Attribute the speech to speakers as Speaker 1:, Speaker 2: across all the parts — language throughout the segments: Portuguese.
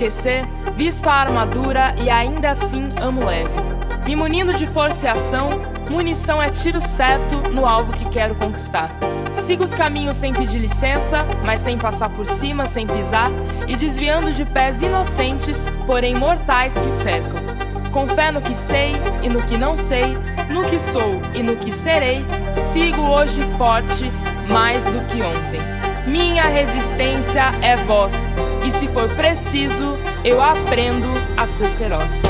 Speaker 1: Esquecer, visto a armadura e ainda assim amo leve. Me munindo de força e ação, munição é tiro certo no alvo que quero conquistar. Sigo os caminhos sem pedir licença, mas sem passar por cima, sem pisar, e desviando de pés inocentes, porém mortais que cercam. Com fé no que sei e no que não sei, no que sou e no que serei, sigo hoje forte, mais do que ontem. Minha resistência é voz, e se for preciso, eu aprendo a ser feroz.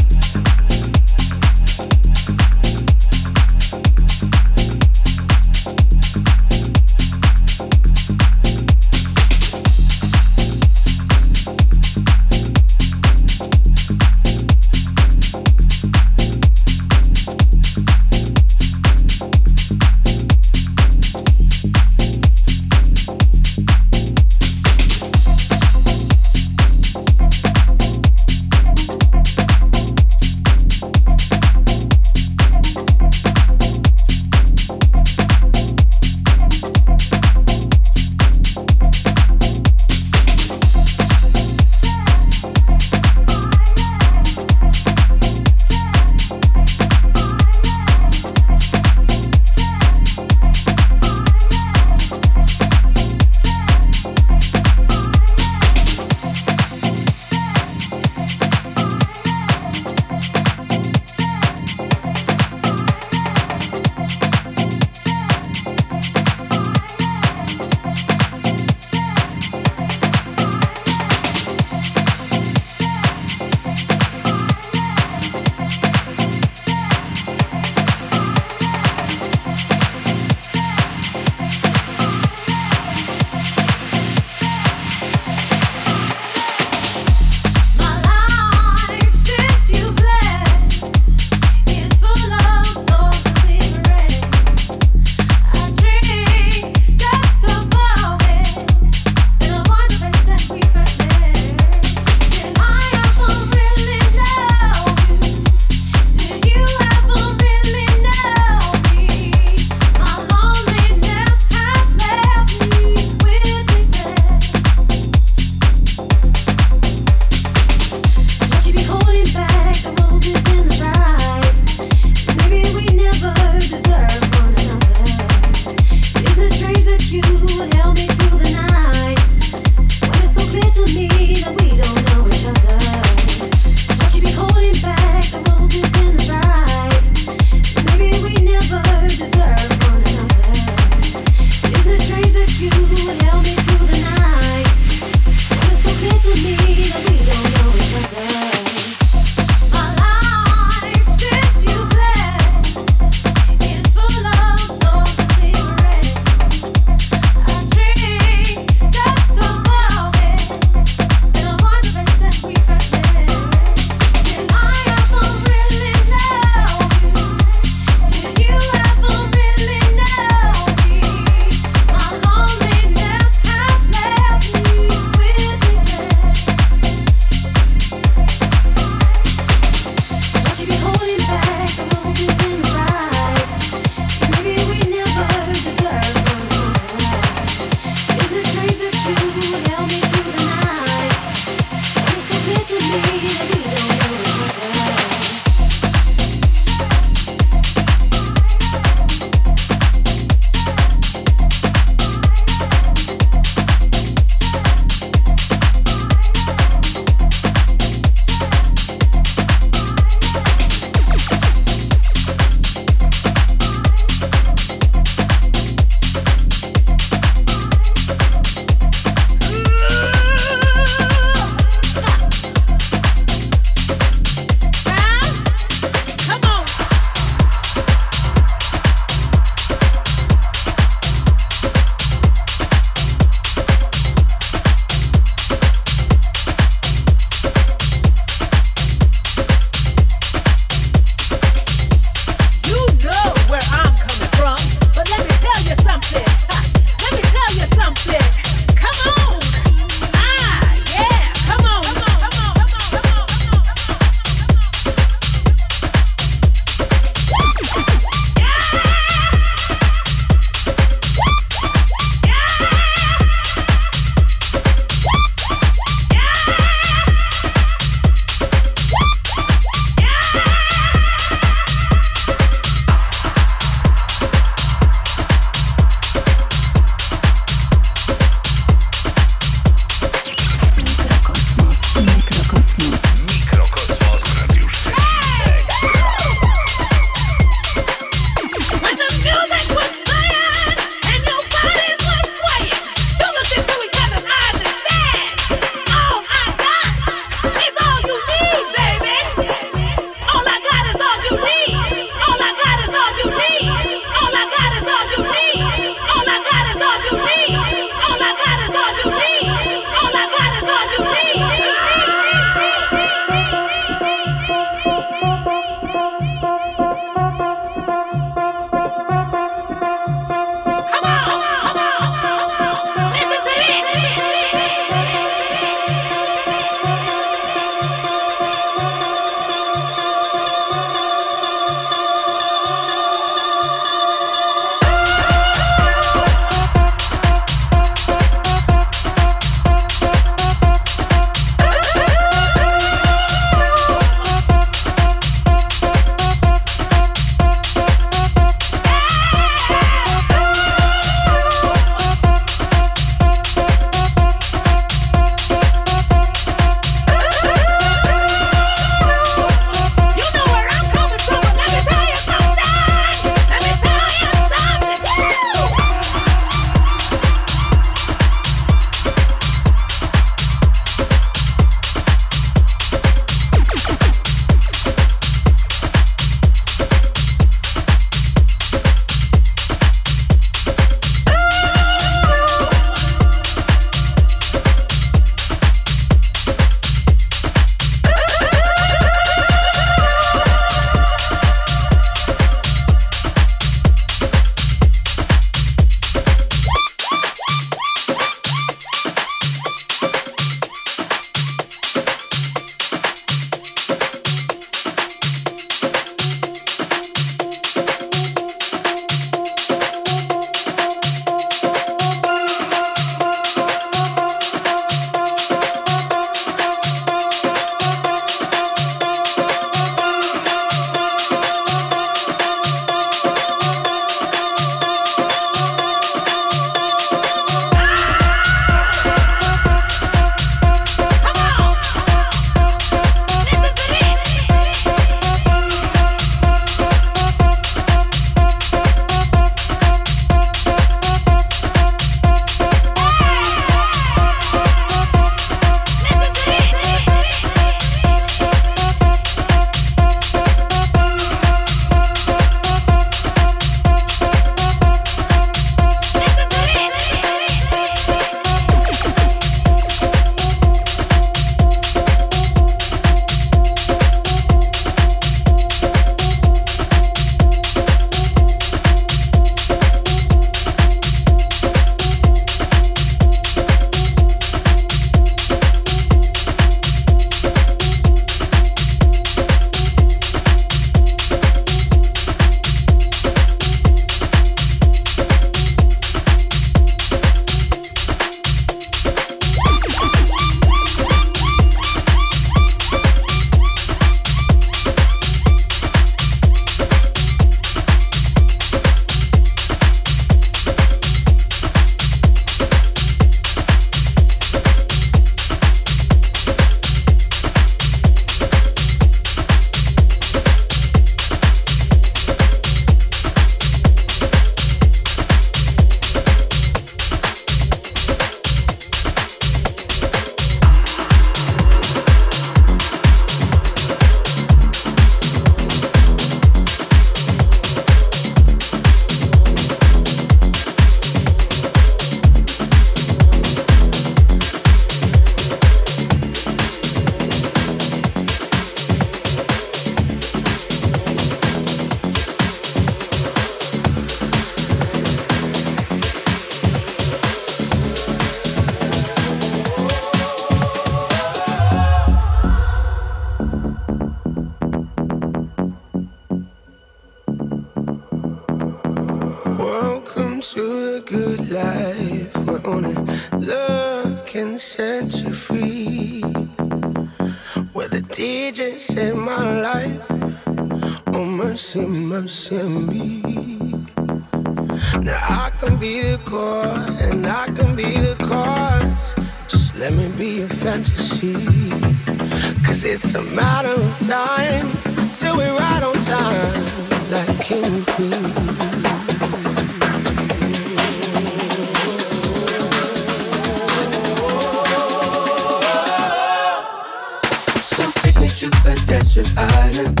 Speaker 2: desert island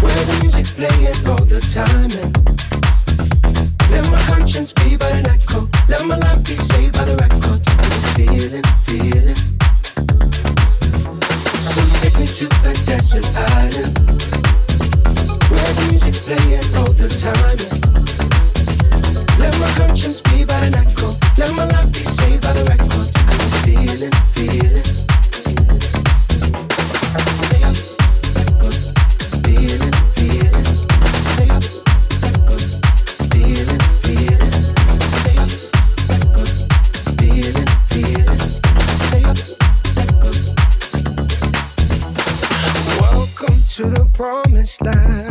Speaker 2: where the music's playing all the time. And let my conscience be but an echo. Let my life be saved by the records. This feeling, feeling. So take me to a desert island where the music's playing all the time. And let my conscience be but an echo. Let my life be saved by the records. This feeling, feeling.
Speaker 3: dance.